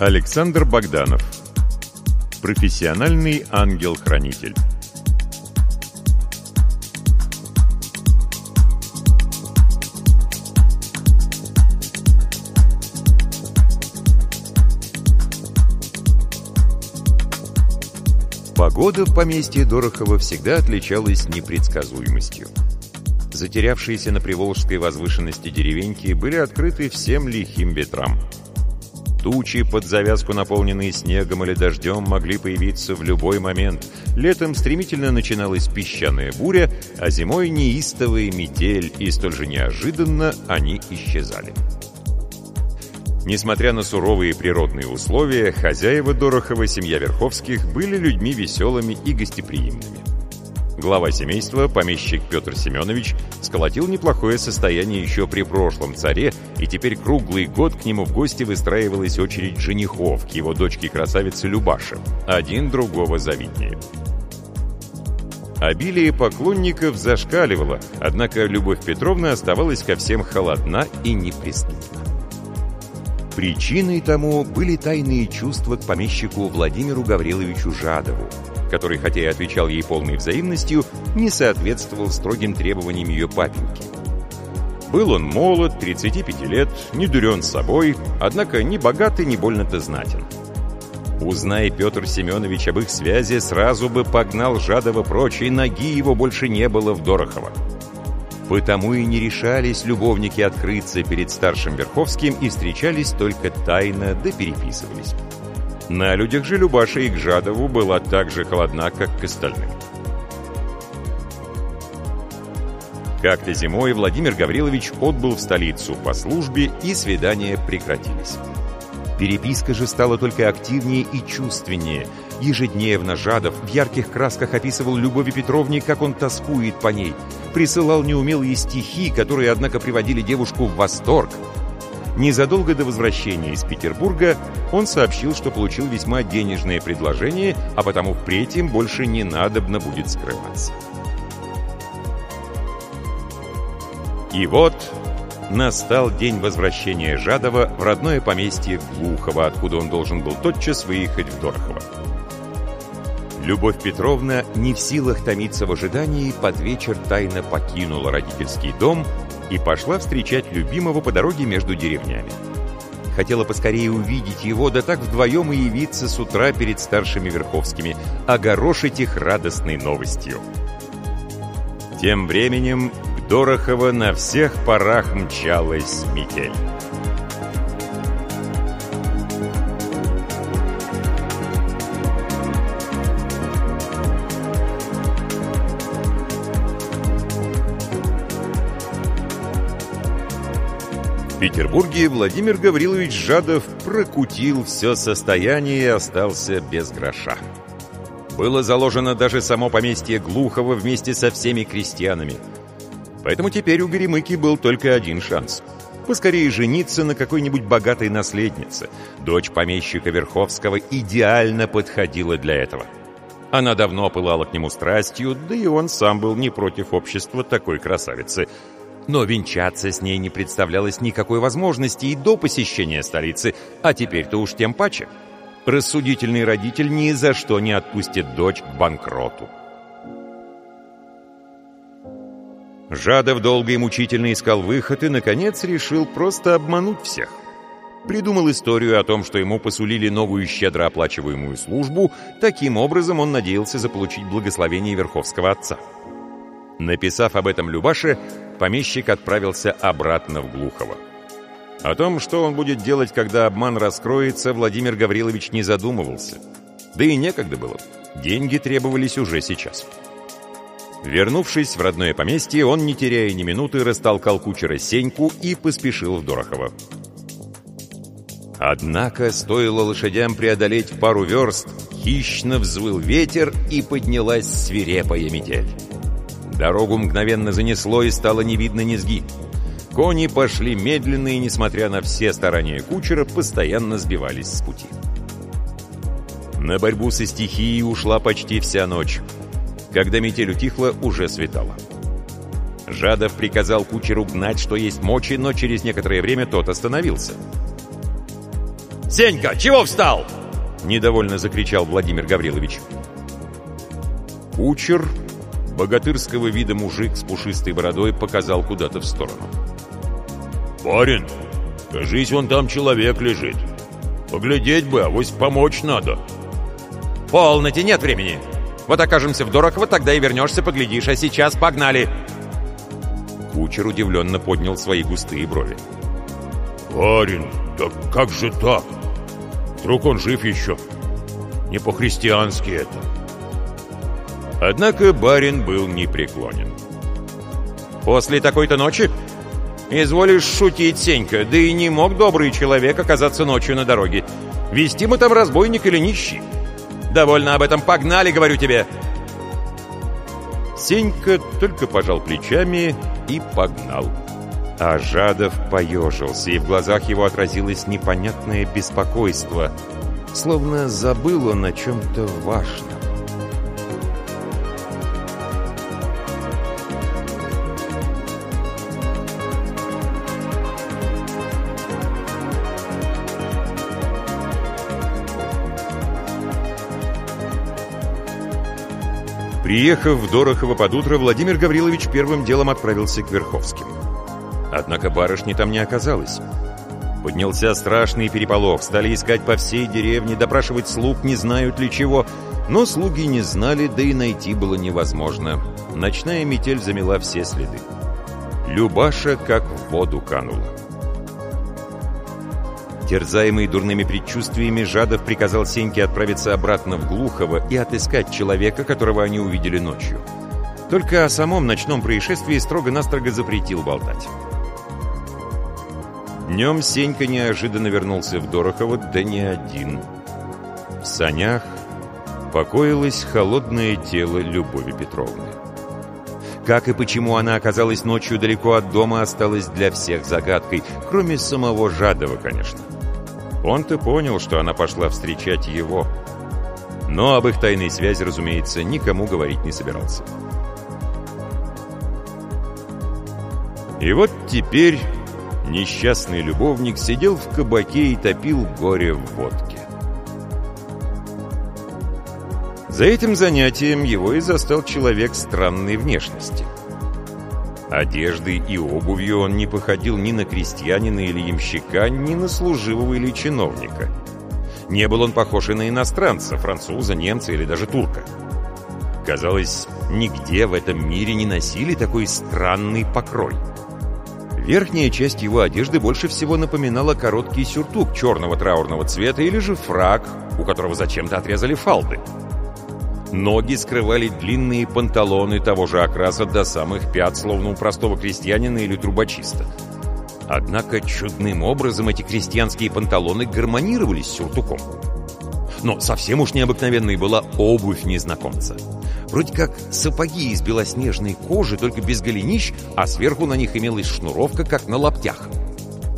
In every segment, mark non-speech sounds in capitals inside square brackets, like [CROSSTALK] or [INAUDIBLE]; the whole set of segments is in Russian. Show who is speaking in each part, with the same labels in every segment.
Speaker 1: Александр Богданов. Профессиональный ангел-хранитель. Погода в поместье Дорохова всегда отличалась непредсказуемостью. Затерявшиеся на Приволжской возвышенности деревеньки были открыты всем лихим ветрам – Тучи, под завязку наполненные снегом или дождем, могли появиться в любой момент. Летом стремительно начиналась песчаная буря, а зимой неистовая метель, и столь же неожиданно они исчезали. Несмотря на суровые природные условия, хозяева Дорохова, семья Верховских, были людьми веселыми и гостеприимными. Глава семейства, помещик Петр Семенович, сколотил неплохое состояние еще при прошлом царе, и теперь круглый год к нему в гости выстраивалась очередь женихов к его дочке-красавице Любаше, один другого завиднее. Обилие поклонников зашкаливало, однако Любовь Петровна оставалась ко всем холодна и неприступна. Причиной тому были тайные чувства к помещику Владимиру Гавриловичу Жадову, который, хотя и отвечал ей полной взаимностью, не соответствовал строгим требованиям ее папеньки. Был он молод, 35 лет, не дурен собой, однако ни богатый, ни больно-то знатен. Узная Петр Семенович об их связи, сразу бы погнал Жадова прочь, и ноги его больше не было в Дорохово. Потому и не решались любовники открыться перед старшим Верховским и встречались только тайно да переписывались. На людях же Любаша и к Жадову была так же холодна, как к остальным. Как-то зимой Владимир Гаврилович отбыл в столицу по службе, и свидания прекратились. Переписка же стала только активнее и чувственнее. Ежедневно Жадов в ярких красках описывал Любови Петровне, как он тоскует по ней. Присылал неумелые стихи, которые, однако, приводили девушку в восторг – Незадолго до возвращения из Петербурга он сообщил, что получил весьма денежное предложение, а потому впредь им больше не надобно будет скрываться. И вот настал день возвращения Жадова в родное поместье Глухово, откуда он должен был тотчас выехать в Дорохово. Любовь Петровна не в силах томиться в ожидании, под вечер тайно покинула родительский дом и пошла встречать любимого по дороге между деревнями. Хотела поскорее увидеть его, да так вдвоем и явиться с утра перед старшими Верховскими, огорошить их радостной новостью. Тем временем к Дорохово на всех парах мчалась метель. Петербурге Владимир Гаврилович Жадов прокутил все состояние и остался без гроша. Было заложено даже само поместье Глухова вместе со всеми крестьянами. Поэтому теперь у Горемыки был только один шанс. Поскорее жениться на какой-нибудь богатой наследнице. Дочь помещика Верховского идеально подходила для этого. Она давно пылала к нему страстью, да и он сам был не против общества такой красавицы – но венчаться с ней не представлялось никакой возможности и до посещения столицы, а теперь-то уж тем паче. Рассудительный родитель ни за что не отпустит дочь к банкроту. Жадов долго и мучительно искал выход и, наконец, решил просто обмануть всех. Придумал историю о том, что ему посулили новую щедро оплачиваемую службу, таким образом он надеялся заполучить благословение Верховского отца. Написав об этом Любаше, помещик отправился обратно в Глухово. О том, что он будет делать, когда обман раскроется, Владимир Гаврилович не задумывался. Да и некогда было. Деньги требовались уже сейчас. Вернувшись в родное поместье, он, не теряя ни минуты, растолкал кучера Сеньку и поспешил в Дорохово. Однако, стоило лошадям преодолеть пару верст, хищно взвыл ветер и поднялась свирепая метель. Дорогу мгновенно занесло и стало не видно низги. Кони пошли медленно и, несмотря на все старания кучера, постоянно сбивались с пути. На борьбу со стихией ушла почти вся ночь. Когда метель утихла, уже светало. Жадов приказал кучеру гнать, что есть мочи, но через некоторое время тот остановился. «Сенька, чего встал?» — недовольно закричал Владимир Гаврилович. Кучер, богатырского вида мужик с пушистой бородой, показал куда-то в сторону.
Speaker 2: «Барин, кажись, вон там человек лежит. Поглядеть бы, авось помочь надо».
Speaker 1: «Полноте, нет времени. Вот окажемся в Дорохово, тогда и вернешься, поглядишь. А сейчас погнали!» Кучер удивленно поднял свои густые брови.
Speaker 2: «Барин, да как же так? Вдруг он жив еще? Не по-христиански это».
Speaker 1: Однако барин был непреклонен. «После такой-то ночи? Изволишь шутить, Сенька, да и не мог добрый человек оказаться ночью на дороге. Вести мы там разбойник или нищий? Довольно об этом, погнали, говорю тебе!» Сенька только пожал плечами и погнал. А Жадов поежился, и в глазах его отразилось непонятное беспокойство, словно забыл он о чем-то важном. Приехав в Дорохово под утро, Владимир Гаврилович первым делом отправился к Верховским. Однако барышни там не оказалось. Поднялся страшный переполох, стали искать по всей деревне, допрашивать слуг, не знают ли чего. Но слуги не знали, да и найти было невозможно. Ночная метель замела все следы. Любаша как в воду канула. Терзаемый дурными предчувствиями, Жадов приказал Сеньке отправиться обратно в Глухово и отыскать человека, которого они увидели ночью. Только о самом ночном происшествии строго-настрого запретил болтать. Днем Сенька неожиданно вернулся в Дорохово, да не один. В санях покоилось холодное тело Любови Петровны. Как и почему она оказалась ночью далеко от дома, осталось для всех загадкой, кроме самого Жадова, конечно. Он-то понял, что она пошла встречать его. Но об их тайной связи, разумеется, никому говорить не собирался. И вот теперь несчастный любовник сидел в кабаке и топил горе в водке. За этим занятием его и застал человек странной внешности – Одеждой и обувью он не походил ни на крестьянина или ямщика, ни на служивого или чиновника. Не был он похож и на иностранца, француза, немца или даже турка. Казалось, нигде в этом мире не носили такой странный покрой. Верхняя часть его одежды больше всего напоминала короткий сюртук черного траурного цвета или же фраг, у которого зачем-то отрезали фалды. Ноги скрывали длинные панталоны того же окраса до самых пят, словно у простого крестьянина или трубочиста. Однако чудным образом эти крестьянские панталоны гармонировали с сюртуком. Но совсем уж необыкновенной была обувь незнакомца. Вроде как сапоги из белоснежной кожи, только без голенищ, а сверху на них имелась шнуровка, как на лаптях.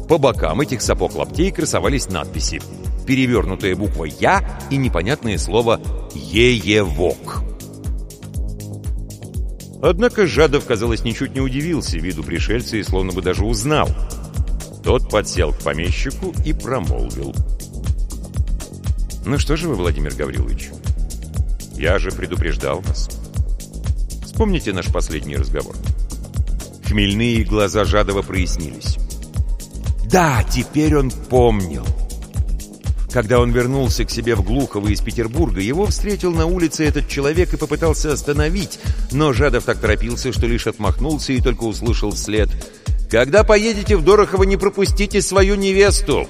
Speaker 1: По бокам этих сапог-лаптей красовались надписи перевернутая буква «Я» и непонятное слово «Еевок». Однако Жадов, казалось, ничуть не удивился виду пришельца и словно бы даже узнал. Тот подсел к помещику и промолвил. «Ну что же вы, Владимир Гаврилович, я же предупреждал вас. Вспомните наш последний разговор». Хмельные глаза Жадова прояснились. «Да, теперь он помнил». Когда он вернулся к себе в Глухово из Петербурга, его встретил на улице этот человек и попытался остановить, но Жадов так торопился, что лишь отмахнулся и только услышал вслед «Когда поедете в Дорохово, не пропустите свою невесту!»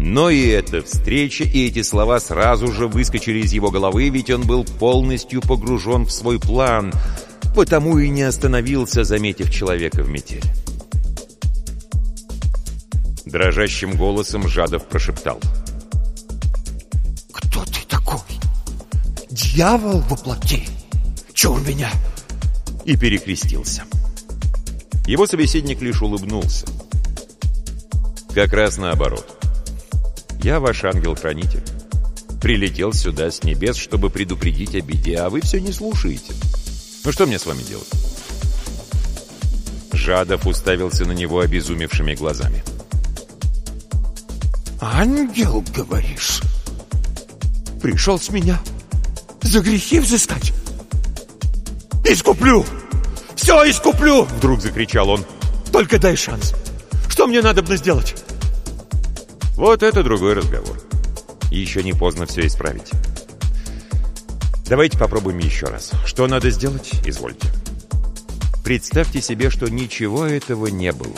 Speaker 1: Но и эта встреча, и эти слова сразу же выскочили из его головы, ведь он был полностью погружен в свой план, потому и не остановился, заметив человека в метель. Дрожащим голосом Жадов прошептал.
Speaker 3: Дьявол воплоти? Чур меня!»
Speaker 1: И перекрестился. Его собеседник лишь улыбнулся. «Как раз наоборот. Я ваш ангел-хранитель. Прилетел сюда с небес, чтобы предупредить о беде, а вы все не слушаете. Ну что мне с вами делать?» Жадов уставился на него обезумевшими глазами.
Speaker 3: Ангел, говоришь? Пришел с меня за грехи взыскать? Искуплю! Все искуплю! Вдруг закричал он. Только дай шанс. Что мне надо бы сделать?
Speaker 1: Вот это другой разговор. Еще не поздно все исправить. Давайте попробуем еще раз. Что надо сделать? Извольте. Представьте себе, что ничего этого не было.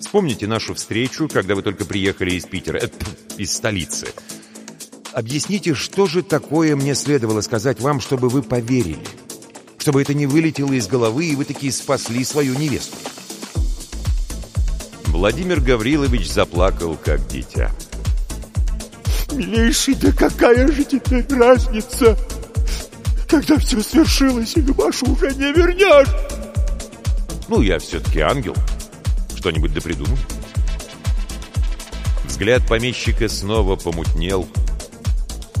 Speaker 1: Вспомните нашу встречу, когда вы только приехали из Питера, э, из столицы. Объясните, что же такое мне следовало сказать вам, чтобы вы поверили? Чтобы это не вылетело из головы, и вы такие спасли свою невесту. Владимир Гаврилович заплакал, как дитя.
Speaker 3: Милейший, да какая же теперь разница? Когда все свершилось, и Любашу уже не вернешь.
Speaker 1: Ну, я все-таки ангел. Что-нибудь да придумаю. Взгляд помещика снова помутнел.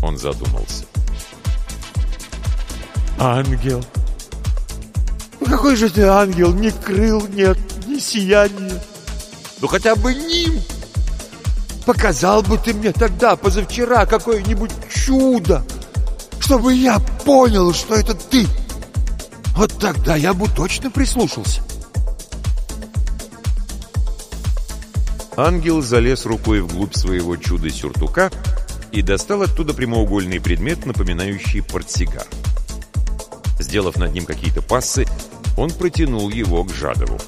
Speaker 1: Он задумался.
Speaker 3: Ангел? Ну какой же ты ангел? Ни крыл нет, ни сияния. Ну хотя бы ним Показал бы ты мне тогда, позавчера, какое-нибудь чудо, чтобы я понял, что это ты. Вот тогда я бы точно прислушался.
Speaker 1: Ангел залез рукой вглубь своего чуда-сюртука и достал оттуда прямоугольный предмет, напоминающий портсигар. Сделав над ним какие-то пассы, он протянул его к Жадову.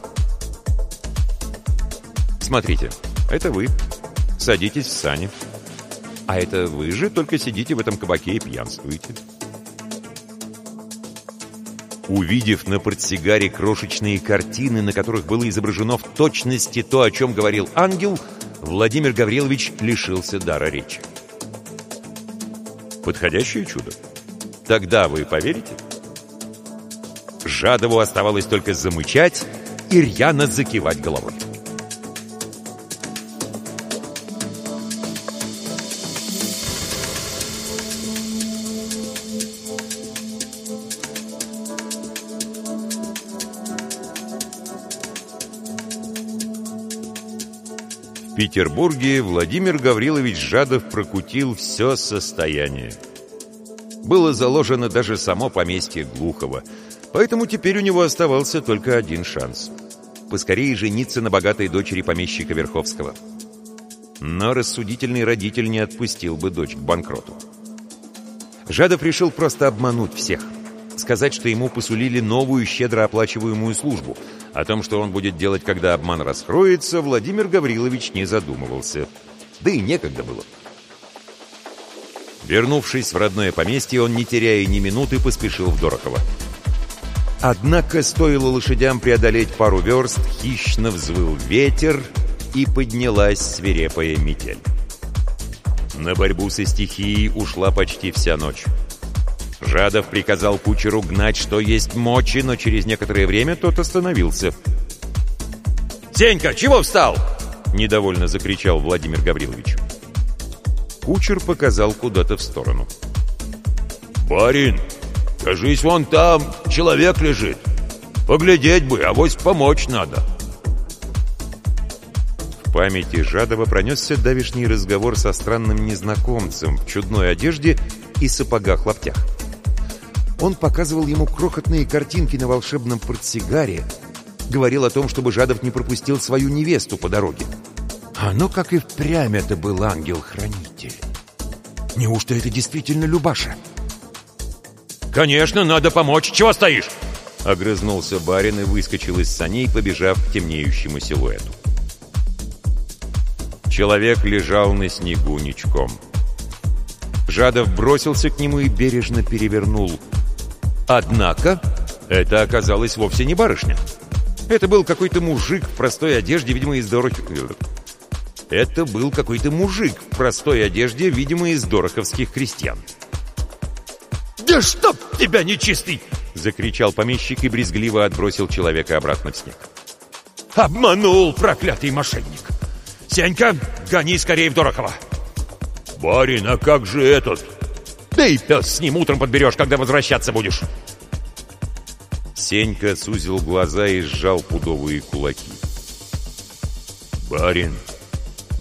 Speaker 1: «Смотрите, это вы. Садитесь в сани. А это вы же только сидите в этом кабаке и пьянствуете. Увидев на портсигаре крошечные картины, на которых было изображено в точности то, о чем говорил ангел, Владимир Гаврилович лишился дара речи. Подходящее чудо. Тогда вы поверите? Жадову оставалось только замычать и рьяно закивать головой. Петербурге Владимир Гаврилович Жадов прокутил все состояние. Было заложено даже само поместье Глухова, поэтому теперь у него оставался только один шанс — поскорее жениться на богатой дочери помещика Верховского. Но рассудительный родитель не отпустил бы дочь к банкроту. Жадов решил просто обмануть всех, сказать, что ему посулили новую щедро оплачиваемую службу — о том, что он будет делать, когда обман раскроется, Владимир Гаврилович не задумывался. Да и некогда было. Вернувшись в родное поместье, он, не теряя ни минуты, поспешил в Дорохово. Однако стоило лошадям преодолеть пару верст, хищно взвыл ветер, и поднялась свирепая метель. На борьбу со стихией ушла почти вся ночь. Жадов приказал кучеру гнать, что есть мочи, но через некоторое время тот остановился. «Сенька, чего встал?» — недовольно закричал Владимир Гаврилович. Кучер показал куда-то в сторону.
Speaker 2: «Барин, кажись, вон там человек лежит. Поглядеть бы, авось помочь надо».
Speaker 1: В памяти Жадова пронесся давишний разговор со странным незнакомцем в чудной одежде и сапогах-лаптях. Он показывал ему крохотные картинки на волшебном портсигаре, говорил о том, чтобы Жадов не пропустил свою невесту по дороге. А ну как и впрямь это был ангел-хранитель. Неужто это действительно Любаша?
Speaker 2: «Конечно, надо помочь. Чего стоишь?»
Speaker 1: Огрызнулся барин и выскочил из саней, побежав к темнеющему силуэту. Человек лежал на снегу ничком. Жадов бросился к нему и бережно перевернул – Однако это оказалось вовсе не барышня. Это был какой-то мужик в простой одежде, видимо, из дорог... Это был какой-то мужик в простой одежде, видимо, из дороховских крестьян.
Speaker 3: «Да чтоб тебя нечистый!»
Speaker 1: — закричал помещик и брезгливо отбросил человека обратно в снег.
Speaker 3: «Обманул, проклятый мошенник! Сенька, гони скорее в Дорохова!»
Speaker 2: «Барин, а как же этот?»
Speaker 3: Да и пес с ним утром подберешь, когда возвращаться будешь.
Speaker 1: Сенька сузил глаза и сжал пудовые кулаки.
Speaker 2: «Барин,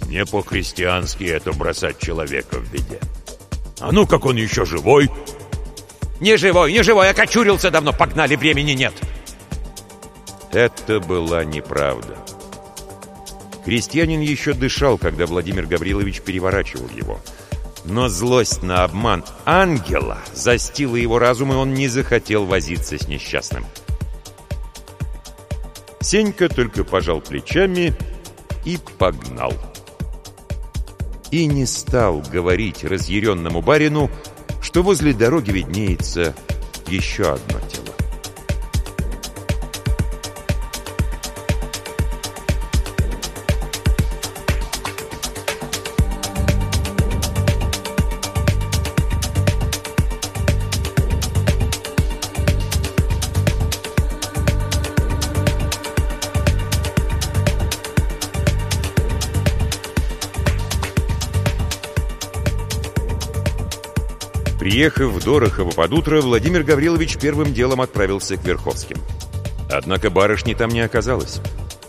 Speaker 2: Не по-христиански это бросать человека в беде. А ну, как он еще живой?
Speaker 3: Не живой, не живой, окочурился давно, погнали, времени нет.
Speaker 1: Это была неправда. Крестьянин еще дышал, когда Владимир Гаврилович переворачивал его. Но злость на обман ангела застила его разум, и он не захотел возиться с несчастным. Сенька только пожал плечами и погнал. И не стал говорить разъяренному барину, что возле дороги виднеется еще одно тело. Приехав в Дорохово под утро, Владимир Гаврилович первым делом отправился к Верховским. Однако барышни там не оказалось.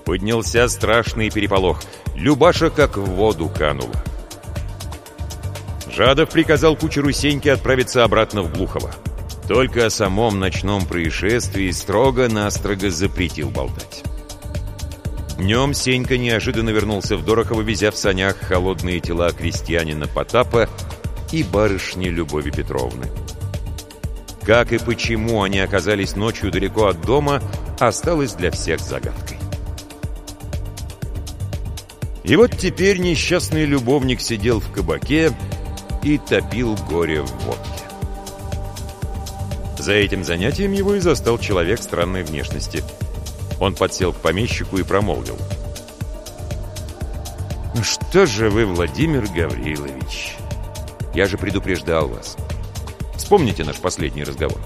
Speaker 1: Поднялся страшный переполох. Любаша как в воду канула. Жадов приказал кучеру Сеньке отправиться обратно в Глухово. Только о самом ночном происшествии строго-настрого запретил болтать. Днем Сенька неожиданно вернулся в Дорохово, везя в санях холодные тела крестьянина Потапа и барышни Любови Петровны. Как и почему они оказались ночью далеко от дома, осталось для всех загадкой. И вот теперь несчастный любовник сидел в кабаке и топил горе в водке. За этим занятием его и застал человек странной внешности. Он подсел к помещику и промолвил. «Ну что же вы, Владимир Гаврилович, я же предупреждал вас. Вспомните наш последний разговор.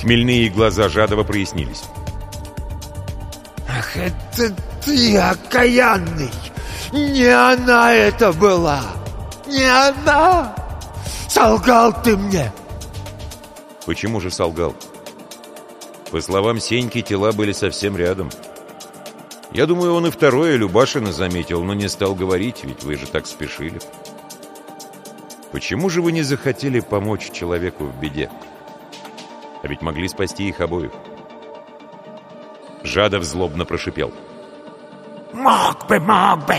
Speaker 1: Хмельные глаза Жадова прояснились.
Speaker 3: «Ах, это ты, окаянный! Не она это была! Не она! Солгал ты мне!»
Speaker 1: «Почему же солгал?» По словам Сеньки, тела были совсем рядом. Я думаю, он и второе Любашина заметил, но не стал говорить, ведь вы же так спешили. Почему же вы не захотели помочь человеку в беде? А ведь могли спасти их обоих. Жадов злобно прошипел.
Speaker 3: «Мог бы, мог бы!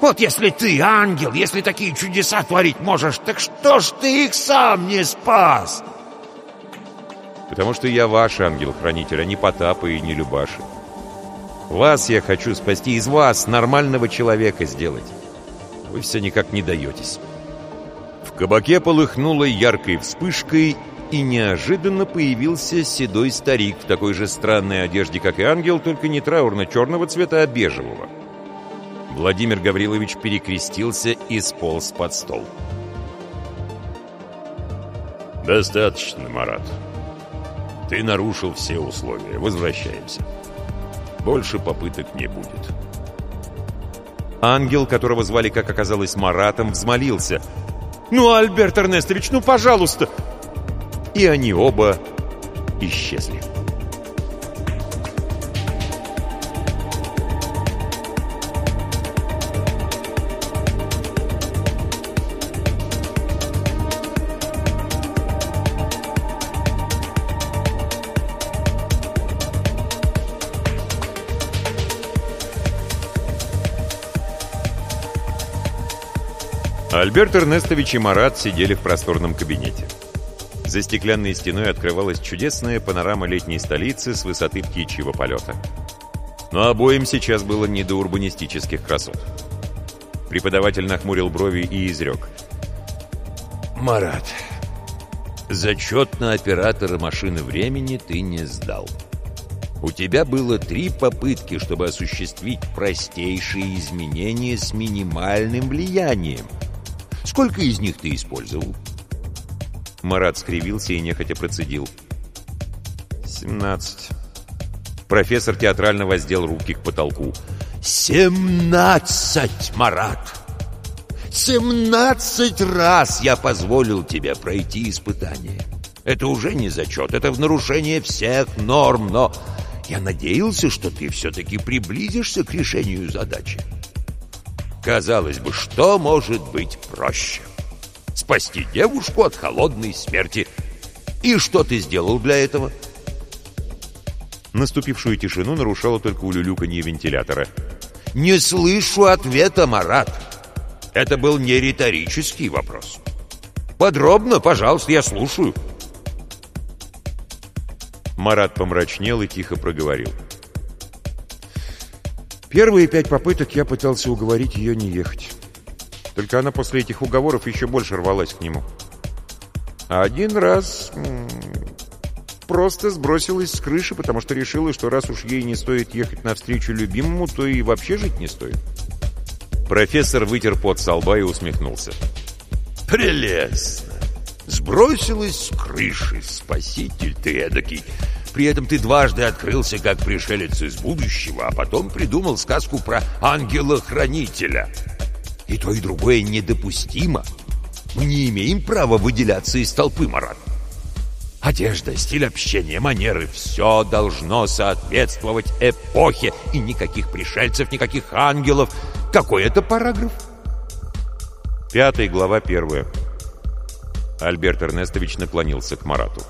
Speaker 3: Вот если ты ангел, если такие чудеса творить можешь, так что ж ты их сам не спас?»
Speaker 1: «Потому что я ваш ангел-хранитель, а не Потапа и не Любаши. Вас я хочу спасти, из вас нормального человека сделать. Вы все никак не даетесь». В кабаке полыхнуло яркой вспышкой, и неожиданно появился седой старик в такой же странной одежде, как и ангел, только не траурно-черного цвета, а бежевого. Владимир Гаврилович перекрестился и сполз под стол.
Speaker 2: «Достаточно, Марат. Ты нарушил все условия. Возвращаемся. Больше попыток не будет».
Speaker 1: Ангел, которого звали, как оказалось, Маратом, взмолился – «Ну, Альберт Эрнестович, ну, пожалуйста!» И они оба исчезли. Альберт Эрнестович и Марат сидели в просторном кабинете. За стеклянной стеной открывалась чудесная панорама летней столицы с высоты птичьего полета. Но обоим сейчас было не до урбанистических красот. Преподаватель нахмурил брови и изрек. «Марат, зачет на оператора машины времени ты не сдал. У тебя было три попытки, чтобы осуществить простейшие изменения с минимальным влиянием — Сколько из них ты использовал?» Марат скривился и нехотя процедил. «Семнадцать». Профессор театрально воздел руки к потолку.
Speaker 3: «Семнадцать, Марат! Семнадцать раз я позволил тебе пройти испытание. Это уже не зачет, это в нарушение всех норм, но я надеялся, что ты все-таки приблизишься к решению задачи. Казалось бы, что может быть проще? Спасти девушку от холодной смерти. И что ты сделал для этого?
Speaker 1: Наступившую тишину нарушало только улюлюканье вентилятора.
Speaker 3: «Не слышу ответа, Марат!» Это был не риторический вопрос. «Подробно, пожалуйста, я слушаю».
Speaker 1: Марат помрачнел и тихо проговорил. Первые пять попыток я пытался уговорить ее не ехать. Только она после этих уговоров еще больше рвалась к нему. А один раз просто сбросилась с крыши, потому что решила, что раз уж ей не стоит ехать навстречу любимому, то и вообще жить не стоит. Профессор вытер пот со лба и усмехнулся.
Speaker 3: «Прелестно! Сбросилась с крыши, спаситель ты эдакий!» При этом ты дважды открылся как пришелец из будущего, а потом придумал сказку про ангела-хранителя. И то, и другое недопустимо. Мы не имеем права выделяться из толпы, Марат. Одежда, стиль общения, манеры — все должно соответствовать эпохе. И никаких пришельцев, никаких ангелов. Какой это параграф?
Speaker 1: Пятая глава первая. Альберт Эрнестович наклонился к Марату.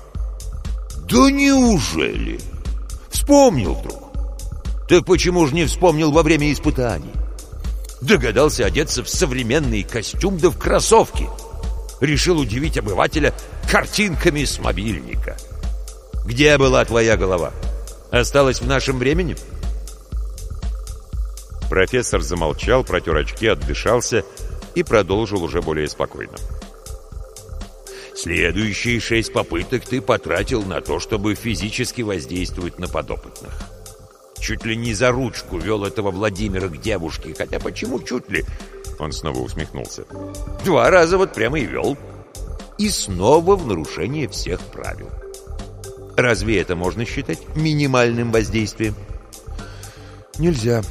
Speaker 3: «Да неужели? Вспомнил вдруг. Так почему же не вспомнил во время испытаний? Догадался одеться в современный костюм да в кроссовки. Решил удивить обывателя картинками с мобильника. Где была твоя голова? Осталась в нашем времени?»
Speaker 1: Профессор замолчал, протер очки, отдышался и продолжил уже более спокойно.
Speaker 3: Следующие шесть попыток ты потратил на то, чтобы физически воздействовать на подопытных. Чуть ли не за ручку вел этого Владимира к девушке, хотя почему чуть ли?
Speaker 1: Он снова усмехнулся.
Speaker 3: Два раза вот прямо и вел. И снова в нарушение всех правил. Разве это можно считать минимальным воздействием?
Speaker 1: Нельзя.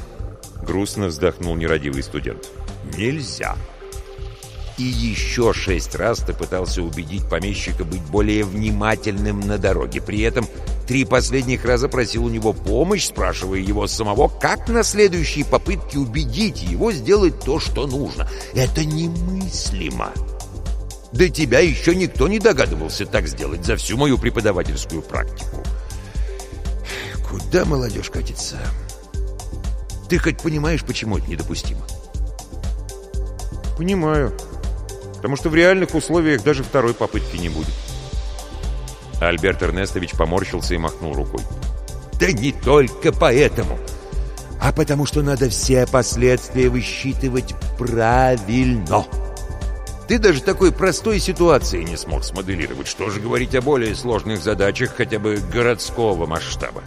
Speaker 1: Грустно вздохнул нерадивый студент.
Speaker 3: Нельзя. И еще шесть раз ты пытался убедить помещика быть более внимательным на дороге. При этом три последних раза просил у него помощь, спрашивая его самого, как на следующей попытке убедить его сделать то, что нужно. Это немыслимо. До тебя еще никто не догадывался так сделать за всю мою преподавательскую практику. Куда молодежь катится? Ты хоть понимаешь, почему это недопустимо?
Speaker 1: Понимаю потому что в реальных условиях даже второй попытки не будет. Альберт Эрнестович поморщился и махнул рукой.
Speaker 3: «Да не только поэтому, а потому что надо все последствия высчитывать правильно. Ты даже такой простой ситуации не смог смоделировать, что же говорить о более сложных задачах хотя бы городского масштаба.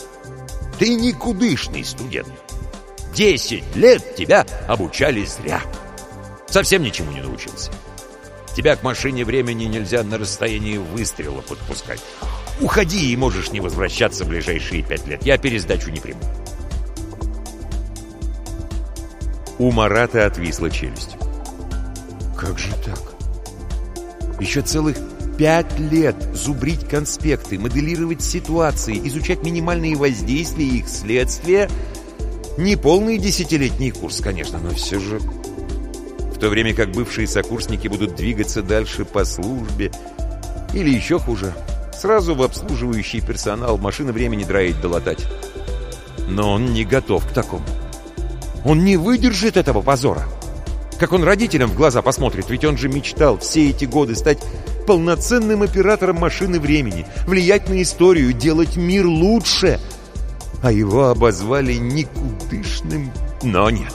Speaker 3: Ты никудышный студент. Десять лет тебя обучали зря. Совсем ничему не научился. Тебя к машине времени нельзя на расстоянии выстрела подпускать. Уходи и можешь не возвращаться в ближайшие пять лет. Я пересдачу не приму.
Speaker 1: У Марата отвисла челюсть.
Speaker 3: Как же так? Еще целых пять лет зубрить конспекты, моделировать ситуации, изучать минимальные воздействия и их следствия. Не полный десятилетний курс, конечно, но все же в то время как бывшие сокурсники будут двигаться дальше по службе. Или еще хуже, сразу в обслуживающий персонал машины времени драить долатать. Но он не готов к такому. Он не выдержит этого позора. Как он родителям в глаза посмотрит, ведь он же мечтал все эти годы стать полноценным оператором машины времени, влиять на историю, делать мир лучше. А его обозвали никудышным, но нет.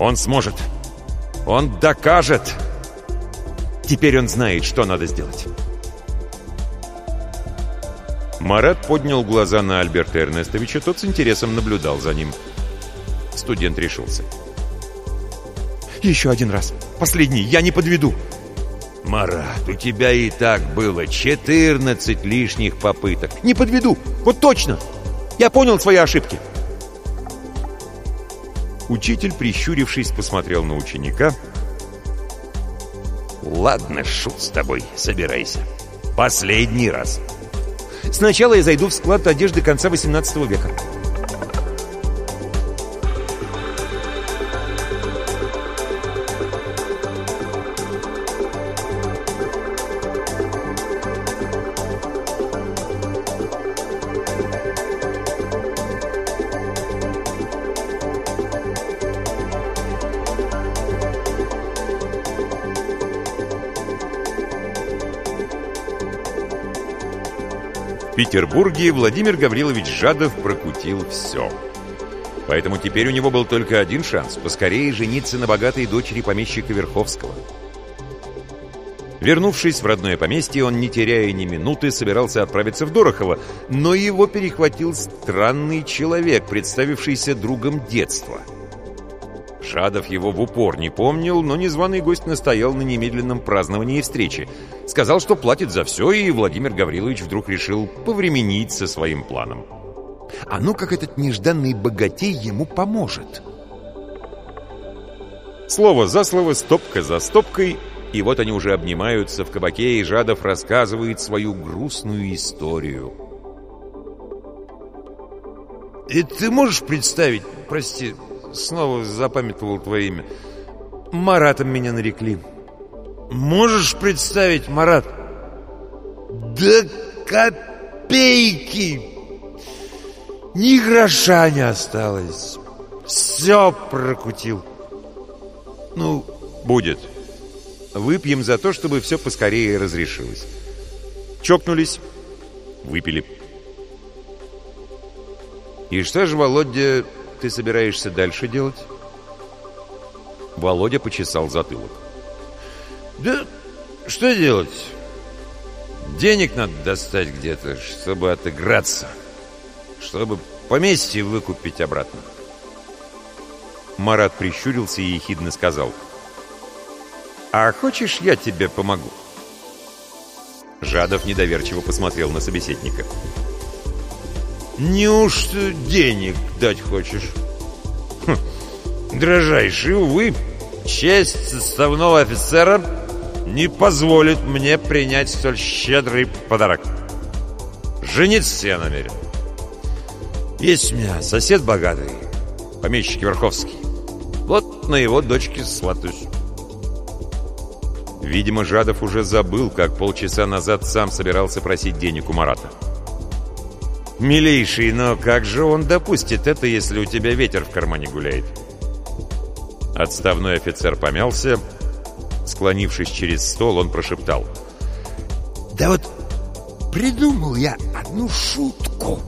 Speaker 3: Он сможет. Он докажет! Теперь он знает, что надо сделать.
Speaker 1: Марат поднял глаза на Альберта Эрнестовича, тот с интересом наблюдал за ним. Студент решился.
Speaker 3: «Еще один раз. Последний. Я не подведу». «Марат, у тебя и так было 14 лишних попыток. Не подведу. Вот точно. Я понял свои ошибки».
Speaker 1: Учитель, прищурившись, посмотрел на ученика.
Speaker 3: «Ладно, шут с тобой, собирайся. Последний раз. Сначала я зайду в склад одежды конца 18 века».
Speaker 1: Петербурге Владимир Гаврилович Жадов прокутил все. Поэтому теперь у него был только один шанс — поскорее жениться на богатой дочери помещика Верховского. Вернувшись в родное поместье, он, не теряя ни минуты, собирался отправиться в Дорохово, но его перехватил странный человек, представившийся другом детства. Жадов его в упор не помнил, но незваный гость настоял на немедленном праздновании встречи. Сказал, что платит за все, и Владимир Гаврилович вдруг решил повременить со своим планом. А ну как этот нежданный богатей ему поможет. Слово за слово, стопка за стопкой, и вот они уже обнимаются в кабаке, и Жадов рассказывает свою грустную историю.
Speaker 3: И ты можешь представить, прости, снова запамятовал твое имя, Маратом меня нарекли. Можешь представить, Марат? Да копейки! Ни гроша не осталось. Все прокутил.
Speaker 1: Ну, будет. Выпьем за то, чтобы все поскорее разрешилось. Чокнулись, выпили. И что же, Володя, ты собираешься дальше делать? Володя почесал затылок.
Speaker 3: Да что делать? Денег надо достать где-то, чтобы отыграться. Чтобы поместье выкупить обратно.
Speaker 1: Марат прищурился и ехидно сказал — «А хочешь, я тебе помогу?» Жадов недоверчиво посмотрел на собеседника.
Speaker 3: «Неужто денег дать хочешь?» хм, «Дрожайший, увы, честь составного офицера не позволит мне принять столь щедрый подарок. Жениться я намерен. Есть у меня сосед богатый, помещик Верховский. Вот на его дочке сватаюсь».
Speaker 1: Видимо, Жадов уже забыл, как полчаса назад сам собирался просить денег у Марата.
Speaker 3: «Милейший, но как же он допустит это, если у тебя ветер в кармане гуляет?»
Speaker 1: Отставной офицер помялся. Склонившись через стол, он прошептал.
Speaker 4: «Да вот придумал я одну шутку.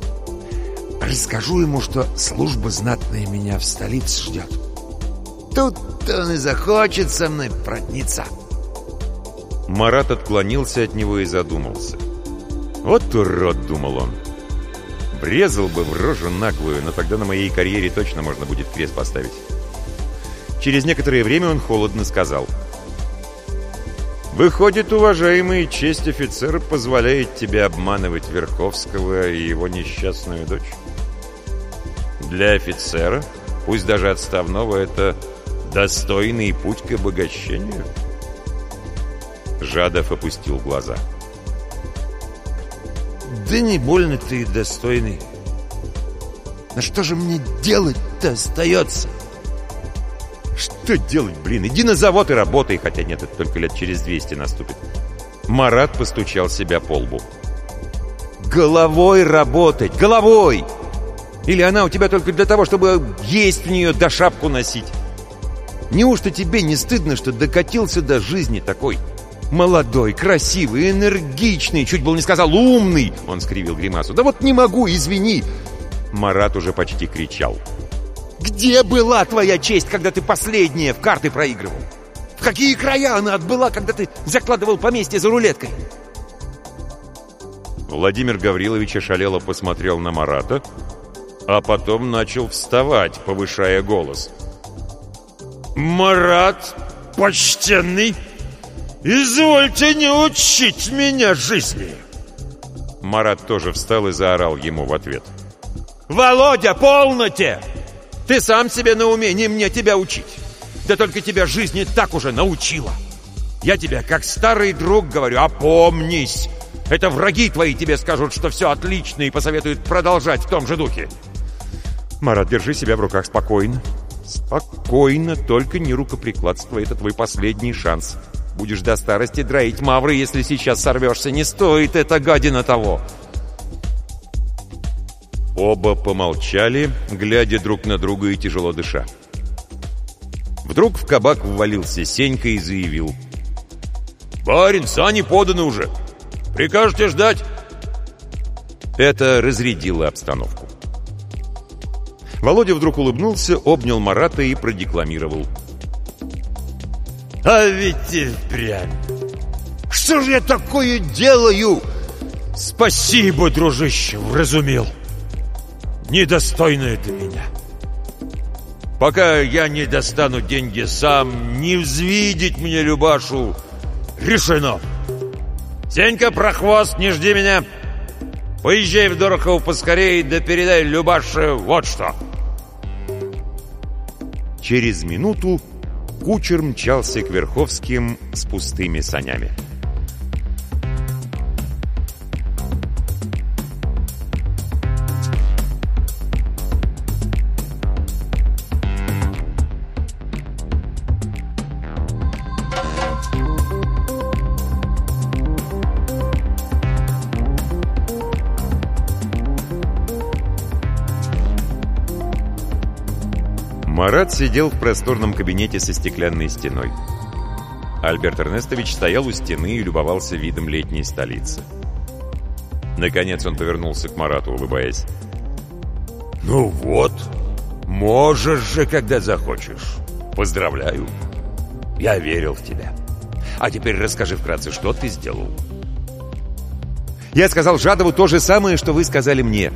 Speaker 4: Расскажу ему, что служба знатная меня в столице ждет. Тут он и захочет со мной продниться».
Speaker 1: Марат отклонился от него и задумался. «Вот урод!» — думал он. «Врезал бы в рожу наглую, но тогда на моей карьере точно можно будет крест поставить». Через некоторое время он холодно сказал. «Выходит, уважаемый, честь офицера позволяет тебе обманывать Верховского и его несчастную дочь?» «Для офицера, пусть даже отставного, это достойный путь к обогащению?» Жадов опустил глаза.
Speaker 3: «Да не больно ты достойный. Но что же мне делать-то остается?»
Speaker 1: «Что делать, блин? Иди на завод и работай, хотя нет, это только лет через 200 наступит». Марат постучал себя по лбу. «Головой работать! Головой! Или она у тебя только для того, чтобы есть в нее да шапку носить? Неужто тебе не стыдно, что докатился до жизни такой?» Молодой, красивый, энергичный, чуть было не сказал умный. Он скривил гримасу. Да вот не могу, извини. Марат уже почти кричал. Где была твоя честь, когда ты последняя в карты проигрывал? В какие края она отбыла, когда ты закладывал поместье за рулеткой? Владимир Гаврилович ошалело посмотрел на Марата, а потом начал вставать, повышая голос.
Speaker 3: «Марат, почтенный!» «Извольте не учить меня жизни!»
Speaker 1: Марат тоже встал и заорал ему в ответ.
Speaker 3: «Володя, полноте! Ты сам себе на уме, не мне тебя учить! Да только тебя жизнь не так уже научила! Я тебе, как старый друг, говорю, опомнись! Это враги твои тебе скажут, что все отлично и посоветуют продолжать в том же духе!»
Speaker 1: «Марат, держи себя в руках спокойно!» «Спокойно, только не рукоприкладство, это твой последний шанс!» Будешь до старости драить мавры, если сейчас сорвешься. Не стоит это гадина того!» Оба помолчали, глядя друг на друга и тяжело дыша. Вдруг в кабак ввалился Сенька и заявил.
Speaker 2: «Барин, сани поданы уже! Прикажете ждать?»
Speaker 1: Это разрядило обстановку. Володя вдруг улыбнулся, обнял Марата и продекламировал.
Speaker 3: «А ведь и впрямь! Что же я такое делаю? Спасибо, дружище, вразумил! Недостойно это меня!» Пока я не достану деньги сам, не взвидеть мне Любашу. Решено. Сенька, прохвост, не жди меня. Поезжай в Дорохов поскорее, да передай Любаше вот что.
Speaker 1: Через минуту кучер мчался к Верховским с пустыми санями. Марат сидел в просторном кабинете со стеклянной стеной. Альберт Эрнестович стоял у стены и любовался видом летней столицы. Наконец он повернулся к Марату, улыбаясь.
Speaker 3: «Ну вот, можешь же, когда захочешь. Поздравляю. Я верил в тебя. А теперь расскажи вкратце, что ты сделал?»
Speaker 1: «Я сказал Жадову то же самое, что вы сказали мне».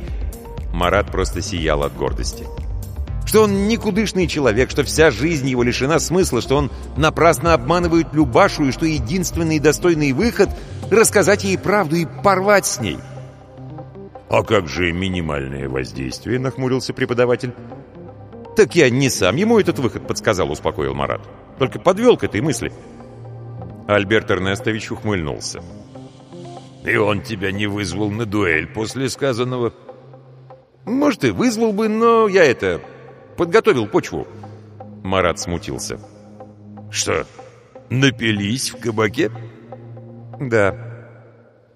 Speaker 1: Марат просто сиял от гордости что он никудышный человек, что вся жизнь его лишена смысла, что он напрасно обманывает Любашу и что единственный достойный выход — рассказать ей правду и порвать с ней.
Speaker 2: «А как же минимальное воздействие?» — нахмурился преподаватель.
Speaker 1: «Так я не сам ему этот выход подсказал», — успокоил Марат. «Только подвел к этой мысли». Альберт Эрнестович ухмыльнулся.
Speaker 3: «И он тебя не вызвал на дуэль после сказанного?»
Speaker 1: «Может, и вызвал бы, но я это подготовил почву». Марат смутился.
Speaker 3: «Что, напились в кабаке?»
Speaker 1: «Да».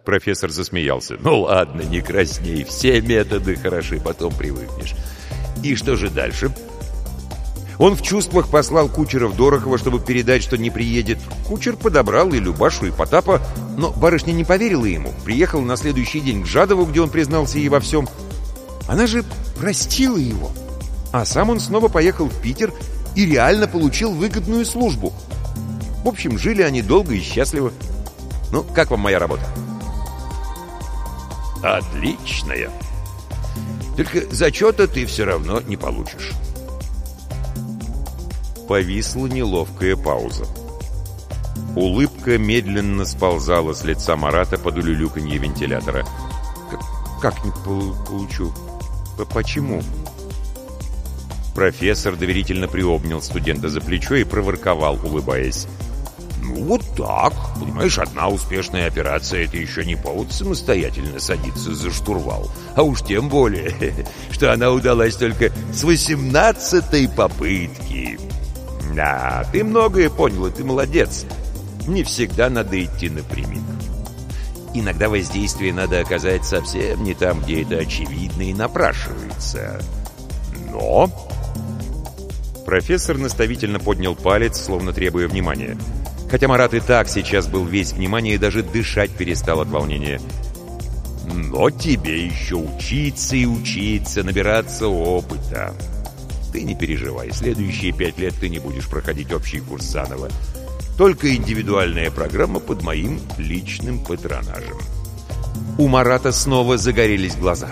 Speaker 1: Профессор засмеялся.
Speaker 3: «Ну ладно, не красней, все методы хороши, потом привыкнешь. И что же дальше?»
Speaker 1: Он в чувствах послал кучера в Дорохова, чтобы передать, что не приедет. Кучер подобрал и Любашу, и Потапа, но барышня не поверила ему. Приехал на следующий день к Жадову, где он признался ей во всем. Она же простила его. А сам он снова поехал в Питер и реально получил выгодную службу. В общем, жили они долго и счастливо. Ну, как вам моя работа?
Speaker 3: Отличная. Только зачета ты все равно не получишь.
Speaker 1: Повисла неловкая пауза. Улыбка медленно сползала с лица Марата под улюлюканье вентилятора. «Как, как не получу? Почему?» Профессор доверительно приобнял студента за плечо и проворковал, улыбаясь.
Speaker 3: «Ну, вот так. Понимаешь, одна успешная операция — это еще не повод самостоятельно садиться за штурвал. А уж тем более, [LAUGHS] что она удалась только с восемнадцатой попытки. Да, ты многое понял, и ты молодец. Не всегда надо идти напрямик. Иногда воздействие надо оказать совсем не там, где это очевидно и напрашивается. Но
Speaker 1: Профессор наставительно поднял палец, словно требуя внимания. Хотя Марат и так сейчас был весь внимание и даже дышать перестал от волнения.
Speaker 3: «Но тебе еще учиться и учиться, набираться опыта. Ты не переживай, следующие пять лет ты не будешь проходить общий курс заново. Только индивидуальная программа под моим личным патронажем».
Speaker 1: У Марата снова загорелись глаза.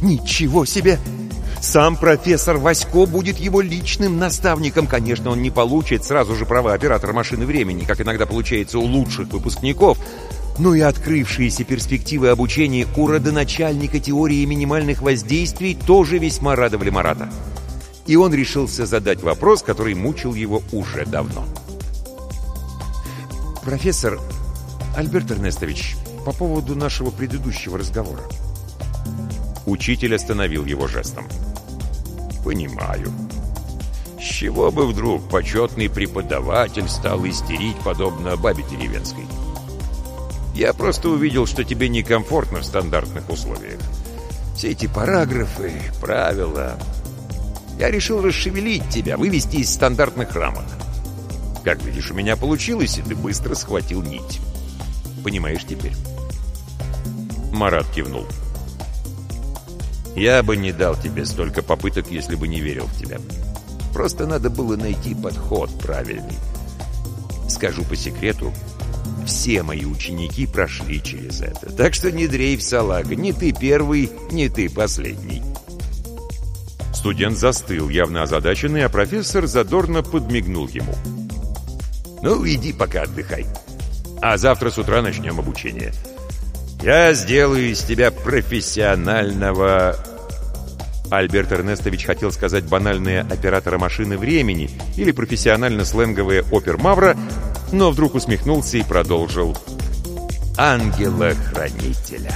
Speaker 1: «Ничего себе!» Сам профессор Васько будет его личным наставником. Конечно, он не получит сразу же права оператора машины времени, как иногда получается у лучших выпускников. Но и открывшиеся перспективы обучения у родоначальника теории минимальных воздействий тоже весьма радовали Марата. И он решился задать вопрос, который мучил его уже давно. «Профессор Альберт Эрнестович, по поводу нашего предыдущего разговора». Учитель остановил его жестом.
Speaker 3: Понимаю. С чего бы вдруг почетный преподаватель стал истерить, подобно бабе деревенской? Я просто увидел, что тебе некомфортно в стандартных условиях. Все эти параграфы, правила... Я решил расшевелить тебя, вывести из стандартных рамок. Как видишь, у меня получилось, и ты быстро схватил нить. Понимаешь теперь?
Speaker 1: Марат кивнул. Я бы не дал тебе столько попыток, если бы не верил в тебя. Просто надо было найти подход правильный. Скажу по секрету, все мои ученики прошли через это. Так что не дрейф, салага, не ты первый, не ты последний.
Speaker 2: Студент застыл, явно озадаченный, а профессор задорно подмигнул ему.
Speaker 1: «Ну, иди пока отдыхай. А завтра с утра начнем обучение. Я сделаю из тебя профессионального Альберт Эрнестович хотел сказать банальные оператора машины времени или профессионально-сленговые опер-мавра, но вдруг усмехнулся и продолжил. «Ангела-хранителя».